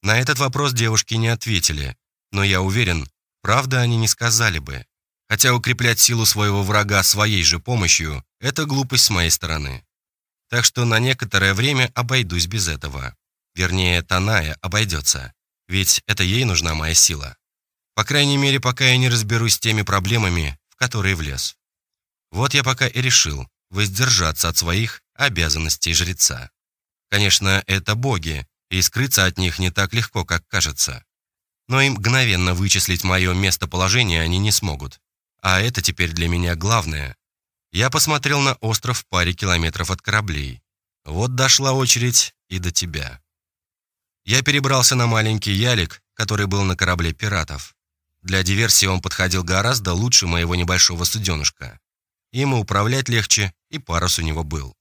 На этот вопрос девушки не ответили, но я уверен, правда они не сказали бы. Хотя укреплять силу своего врага своей же помощью – это глупость с моей стороны. Так что на некоторое время обойдусь без этого. Вернее, Таная обойдется. Ведь это ей нужна моя сила. По крайней мере, пока я не разберусь с теми проблемами, в которые влез. Вот я пока и решил воздержаться от своих обязанностей жреца. Конечно, это боги, и скрыться от них не так легко, как кажется. Но им мгновенно вычислить мое местоположение они не смогут. А это теперь для меня главное. Я посмотрел на остров в паре километров от кораблей. Вот дошла очередь и до тебя. Я перебрался на маленький ялик, который был на корабле пиратов. Для диверсии он подходил гораздо лучше моего небольшого суденышка. Ему управлять легче, и парус у него был.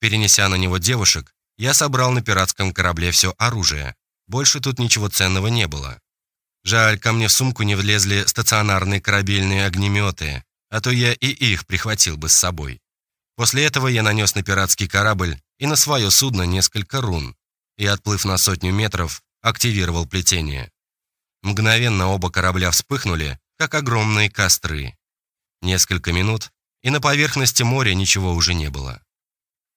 Перенеся на него девушек, я собрал на пиратском корабле все оружие. Больше тут ничего ценного не было. Жаль, ко мне в сумку не влезли стационарные корабельные огнеметы, а то я и их прихватил бы с собой. После этого я нанес на пиратский корабль и на свое судно несколько рун, и, отплыв на сотню метров, активировал плетение. Мгновенно оба корабля вспыхнули, как огромные костры. Несколько минут, и на поверхности моря ничего уже не было.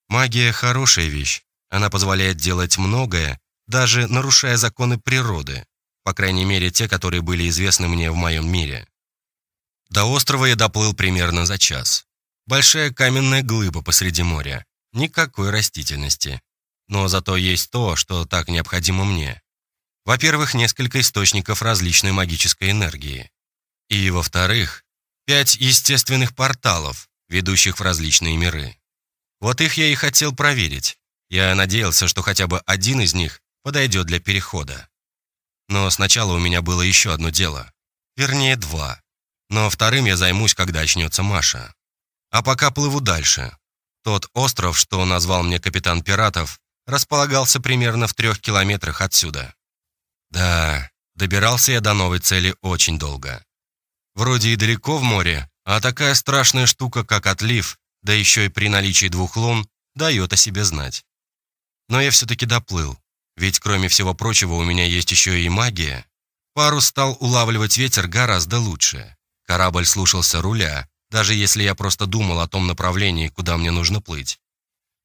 Магия – хорошая вещь. Она позволяет делать многое, даже нарушая законы природы, по крайней мере, те, которые были известны мне в моем мире. До острова я доплыл примерно за час. Большая каменная глыба посреди моря. Никакой растительности. Но зато есть то, что так необходимо мне. Во-первых, несколько источников различной магической энергии. И, во-вторых, пять естественных порталов, ведущих в различные миры. Вот их я и хотел проверить. Я надеялся, что хотя бы один из них подойдет для перехода. Но сначала у меня было еще одно дело. Вернее, два. Но вторым я займусь, когда очнется Маша. А пока плыву дальше. Тот остров, что назвал мне капитан пиратов, располагался примерно в трех километрах отсюда. Да, добирался я до новой цели очень долго. Вроде и далеко в море, а такая страшная штука, как отлив, да еще и при наличии двух лун, дает о себе знать. Но я все-таки доплыл, ведь кроме всего прочего у меня есть еще и магия. Парус стал улавливать ветер гораздо лучше. Корабль слушался руля, даже если я просто думал о том направлении, куда мне нужно плыть.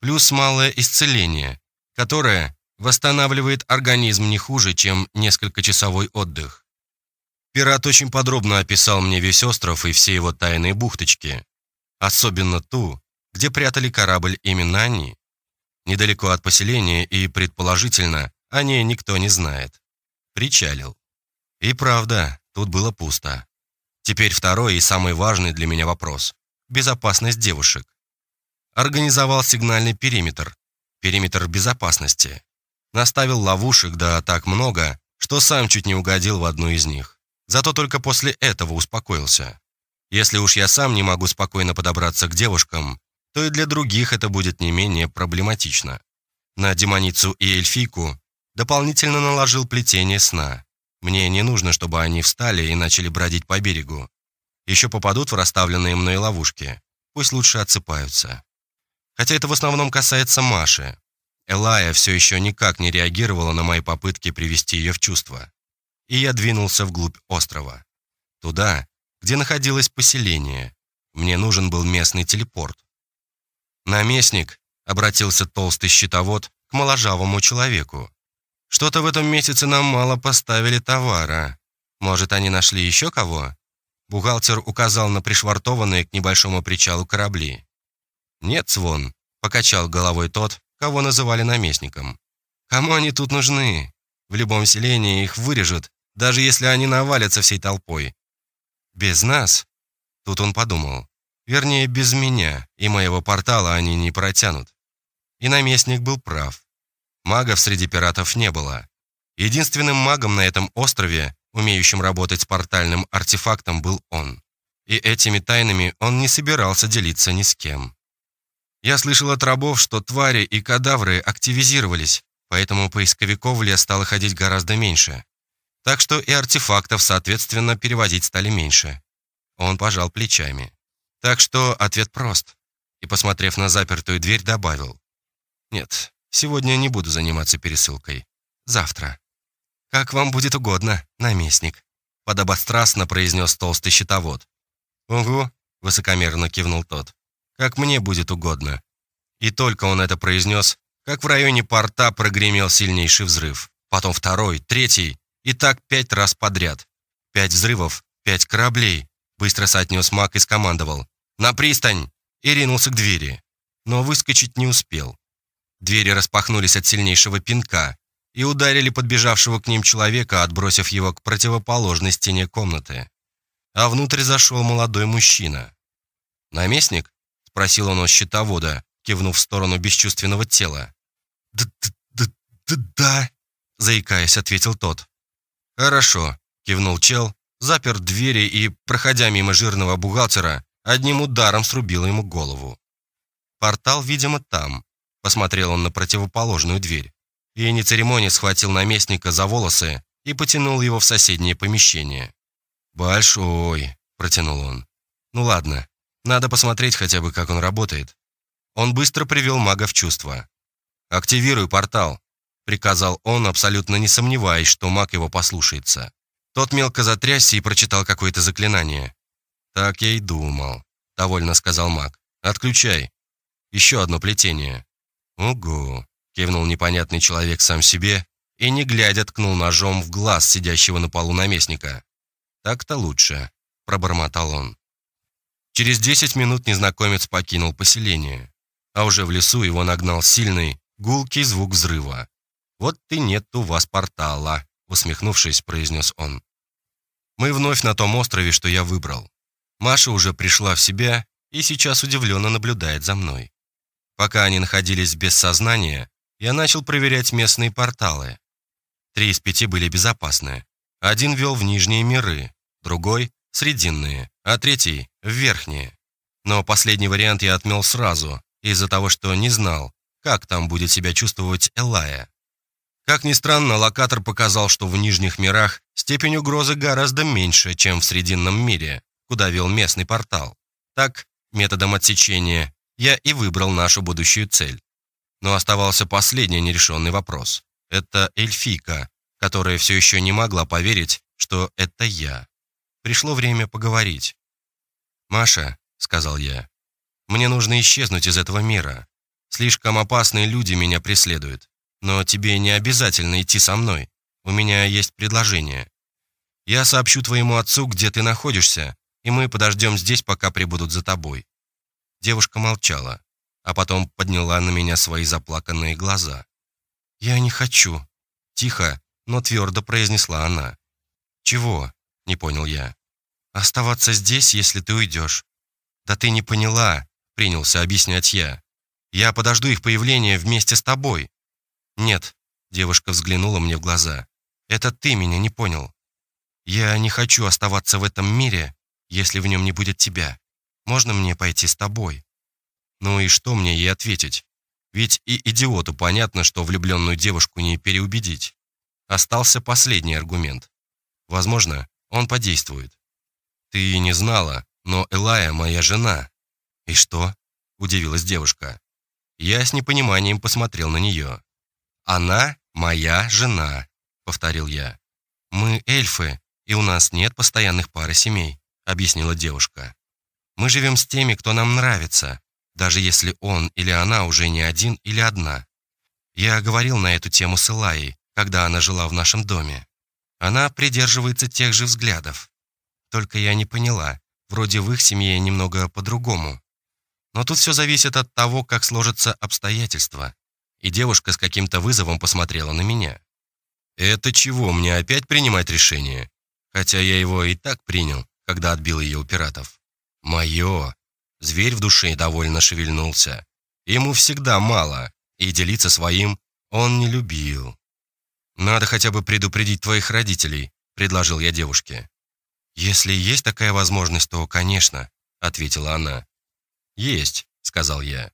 Плюс малое исцеление, которое восстанавливает организм не хуже, чем несколько-часовой отдых. Пират очень подробно описал мне весь остров и все его тайные бухточки, особенно ту, где прятали корабль именно они. Недалеко от поселения и, предположительно, о ней никто не знает. Причалил. И правда, тут было пусто. Теперь второй и самый важный для меня вопрос – безопасность девушек. Организовал сигнальный периметр, периметр безопасности. Наставил ловушек, да так много, что сам чуть не угодил в одну из них. Зато только после этого успокоился. Если уж я сам не могу спокойно подобраться к девушкам, то и для других это будет не менее проблематично. На демоницу и эльфийку дополнительно наложил плетение сна. Мне не нужно, чтобы они встали и начали бродить по берегу. Еще попадут в расставленные мной ловушки. Пусть лучше отсыпаются. Хотя это в основном касается Маши. Элая все еще никак не реагировала на мои попытки привести ее в чувство. И я двинулся вглубь острова. Туда, где находилось поселение. Мне нужен был местный телепорт. «Наместник», — обратился толстый щитовод к моложавому человеку. «Что-то в этом месяце нам мало поставили товара. Может, они нашли еще кого?» Бухгалтер указал на пришвартованные к небольшому причалу корабли. «Нет, Свон», — покачал головой тот, кого называли наместником. «Кому они тут нужны? В любом селении их вырежут, даже если они навалятся всей толпой. Без нас?» Тут он подумал. Вернее, без меня и моего портала они не протянут. И наместник был прав. Магов среди пиратов не было. Единственным магом на этом острове, умеющим работать с портальным артефактом, был он. И этими тайнами он не собирался делиться ни с кем. Я слышал от рабов, что твари и кадавры активизировались, поэтому поисковиков в лес стало ходить гораздо меньше. Так что и артефактов, соответственно, переводить стали меньше. Он пожал плечами. Так что ответ прост. И, посмотрев на запертую дверь, добавил. Нет, сегодня не буду заниматься пересылкой. Завтра. Как вам будет угодно, наместник. Подобострастно произнес толстый щитовод. «Угу», — высокомерно кивнул тот как мне будет угодно. И только он это произнес, как в районе порта прогремел сильнейший взрыв. Потом второй, третий, и так пять раз подряд. Пять взрывов, пять кораблей. Быстро соотнес маг и скомандовал. «На пристань!» и ринулся к двери. Но выскочить не успел. Двери распахнулись от сильнейшего пинка и ударили подбежавшего к ним человека, отбросив его к противоположной стене комнаты. А внутрь зашел молодой мужчина. Наместник? спросил он у щитовода, кивнув в сторону бесчувственного тела. «Да-да-да-да», — заикаясь, ответил тот. «Хорошо», — кивнул чел, запер двери и, проходя мимо жирного бухгалтера, одним ударом срубил ему голову. «Портал, видимо, там», — посмотрел он на противоположную дверь, и, не церемония, схватил наместника за волосы и потянул его в соседнее помещение. «Большой», — протянул он. «Ну ладно, надо посмотреть хотя бы, как он работает». Он быстро привел мага в чувство. «Активируй портал», — приказал он, абсолютно не сомневаясь, что маг его послушается. Тот мелко затрясся и прочитал какое-то заклинание. «Так я и думал», — довольно сказал маг. «Отключай. Еще одно плетение». «Угу», — кивнул непонятный человек сам себе и, не глядя, ткнул ножом в глаз сидящего на полу наместника. «Так-то лучше», — пробормотал он. Через десять минут незнакомец покинул поселение, а уже в лесу его нагнал сильный, гулкий звук взрыва. «Вот и нет у вас портала», — усмехнувшись, произнес он. «Мы вновь на том острове, что я выбрал. Маша уже пришла в себя и сейчас удивленно наблюдает за мной. Пока они находились без сознания, я начал проверять местные порталы. Три из пяти были безопасны. Один вел в нижние миры, другой — срединные, а третий — в верхние. Но последний вариант я отмел сразу, из-за того, что не знал, как там будет себя чувствовать Элая. Как ни странно, локатор показал, что в нижних мирах степень угрозы гораздо меньше, чем в Срединном мире, куда вел местный портал. Так, методом отсечения, я и выбрал нашу будущую цель. Но оставался последний нерешенный вопрос. Это эльфийка, которая все еще не могла поверить, что это я. Пришло время поговорить. «Маша», — сказал я, — «мне нужно исчезнуть из этого мира. Слишком опасные люди меня преследуют. Но тебе не обязательно идти со мной. У меня есть предложение. Я сообщу твоему отцу, где ты находишься, и мы подождем здесь, пока прибудут за тобой». Девушка молчала, а потом подняла на меня свои заплаканные глаза. «Я не хочу», — тихо, но твердо произнесла она. «Чего?» — не понял я. «Оставаться здесь, если ты уйдешь». «Да ты не поняла», — принялся объяснять я. «Я подожду их появления вместе с тобой». «Нет», — девушка взглянула мне в глаза. «Это ты меня не понял. Я не хочу оставаться в этом мире, если в нем не будет тебя. Можно мне пойти с тобой?» Ну и что мне ей ответить? Ведь и идиоту понятно, что влюбленную девушку не переубедить. Остался последний аргумент. Возможно, он подействует. Ты не знала, но Элая моя жена. И что? Удивилась девушка. Я с непониманием посмотрел на нее. Она моя жена, повторил я. Мы эльфы, и у нас нет постоянных пар и семей, объяснила девушка. Мы живем с теми, кто нам нравится, даже если он или она уже не один или одна. Я говорил на эту тему с Элайей, когда она жила в нашем доме. Она придерживается тех же взглядов. Только я не поняла, вроде в их семье немного по-другому. Но тут все зависит от того, как сложатся обстоятельства. И девушка с каким-то вызовом посмотрела на меня. «Это чего, мне опять принимать решение?» Хотя я его и так принял, когда отбил ее у пиратов. «Мое!» Зверь в душе довольно шевельнулся. Ему всегда мало, и делиться своим он не любил. «Надо хотя бы предупредить твоих родителей», — предложил я девушке. «Если есть такая возможность, то, конечно», — ответила она. «Есть», — сказал я.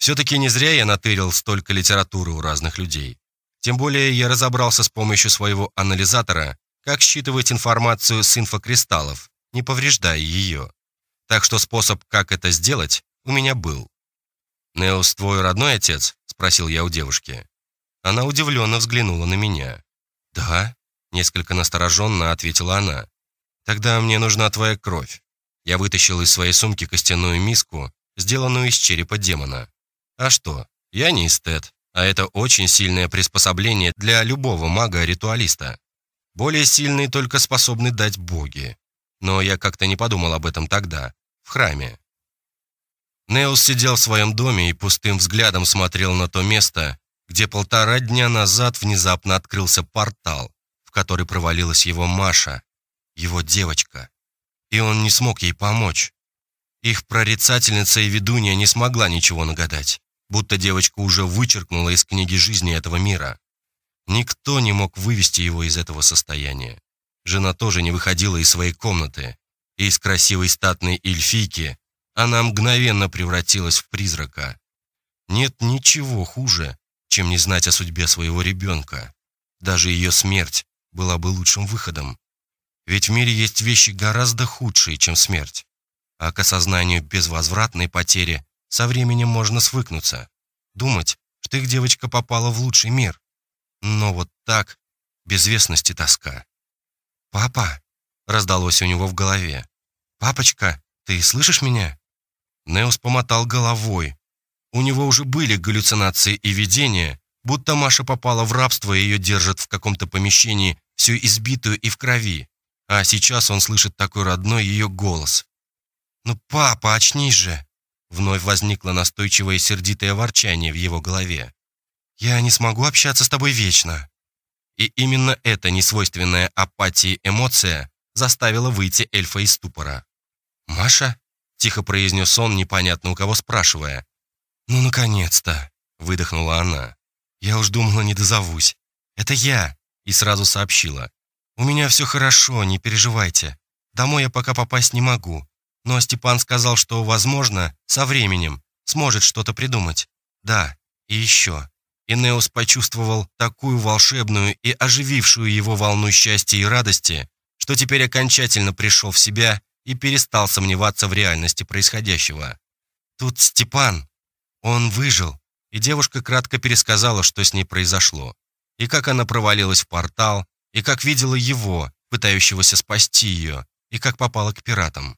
Все-таки не зря я натырил столько литературы у разных людей. Тем более я разобрался с помощью своего анализатора, как считывать информацию с инфокристаллов, не повреждая ее. Так что способ, как это сделать, у меня был. «Неус твой родной отец?» – спросил я у девушки. Она удивленно взглянула на меня. «Да?» – несколько настороженно ответила она. «Тогда мне нужна твоя кровь». Я вытащил из своей сумки костяную миску, сделанную из черепа демона. А что? Я не эстет, а это очень сильное приспособление для любого мага-ритуалиста. Более сильные только способны дать боги. Но я как-то не подумал об этом тогда, в храме. Неус сидел в своем доме и пустым взглядом смотрел на то место, где полтора дня назад внезапно открылся портал, в который провалилась его Маша, его девочка. И он не смог ей помочь. Их прорицательница и ведунья не смогла ничего нагадать, будто девочка уже вычеркнула из книги жизни этого мира. Никто не мог вывести его из этого состояния. Жена тоже не выходила из своей комнаты, и из красивой статной эльфийки она мгновенно превратилась в призрака. Нет ничего хуже, чем не знать о судьбе своего ребенка. Даже ее смерть была бы лучшим выходом. Ведь в мире есть вещи гораздо худшие, чем смерть. А к осознанию безвозвратной потери со временем можно свыкнуться. Думать, что их девочка попала в лучший мир. Но вот так, безвестности тоска. «Папа!» — раздалось у него в голове. «Папочка, ты слышишь меня?» Неус помотал головой. У него уже были галлюцинации и видения, будто Маша попала в рабство и ее держат в каком-то помещении, всю избитую и в крови. А сейчас он слышит такой родной ее голос. «Ну, папа, очнись же!» Вновь возникло настойчивое сердитое ворчание в его голове. «Я не смогу общаться с тобой вечно». И именно эта несвойственная апатии эмоция заставила выйти эльфа из ступора. «Маша?» – тихо произнес он, непонятно у кого спрашивая. «Ну, наконец-то!» – выдохнула она. «Я уж думала, не дозовусь. Это я!» И сразу сообщила. «У меня все хорошо, не переживайте. Домой я пока попасть не могу. Но Степан сказал, что, возможно, со временем сможет что-то придумать. Да, и еще. Инеус почувствовал такую волшебную и оживившую его волну счастья и радости, что теперь окончательно пришел в себя и перестал сомневаться в реальности происходящего. Тут Степан. Он выжил, и девушка кратко пересказала, что с ней произошло, и как она провалилась в портал, и как видела его, пытающегося спасти ее, и как попала к пиратам.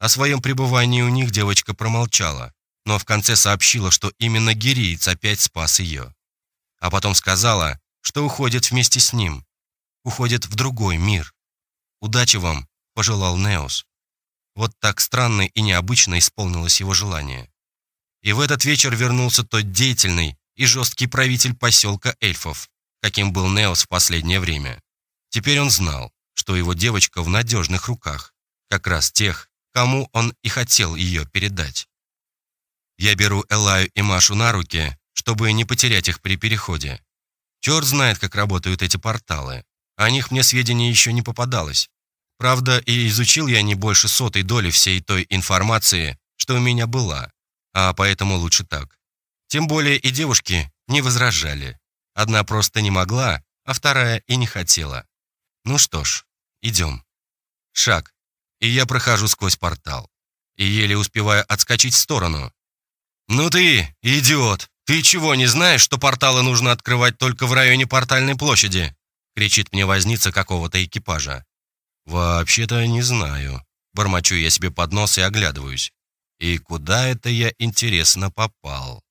О своем пребывании у них девочка промолчала, но в конце сообщила, что именно Гириец опять спас ее. А потом сказала, что уходит вместе с ним, уходит в другой мир. «Удачи вам», — пожелал Неос. Вот так странно и необычно исполнилось его желание. И в этот вечер вернулся тот деятельный и жесткий правитель поселка эльфов, каким был Неос в последнее время. Теперь он знал, что его девочка в надежных руках, как раз тех, кому он и хотел ее передать. Я беру Элаю и Машу на руки, чтобы не потерять их при переходе. Черт знает, как работают эти порталы. О них мне сведений еще не попадалось. Правда, и изучил я не больше сотой доли всей той информации, что у меня была, а поэтому лучше так. Тем более и девушки не возражали. Одна просто не могла, а вторая и не хотела. Ну что ж, идем. Шаг, и я прохожу сквозь портал. И еле успеваю отскочить в сторону. «Ну ты, идиот! Ты чего, не знаешь, что порталы нужно открывать только в районе портальной площади?» кричит мне возница какого-то экипажа. «Вообще-то не знаю». Бормочу я себе под нос и оглядываюсь. И куда это я, интересно, попал?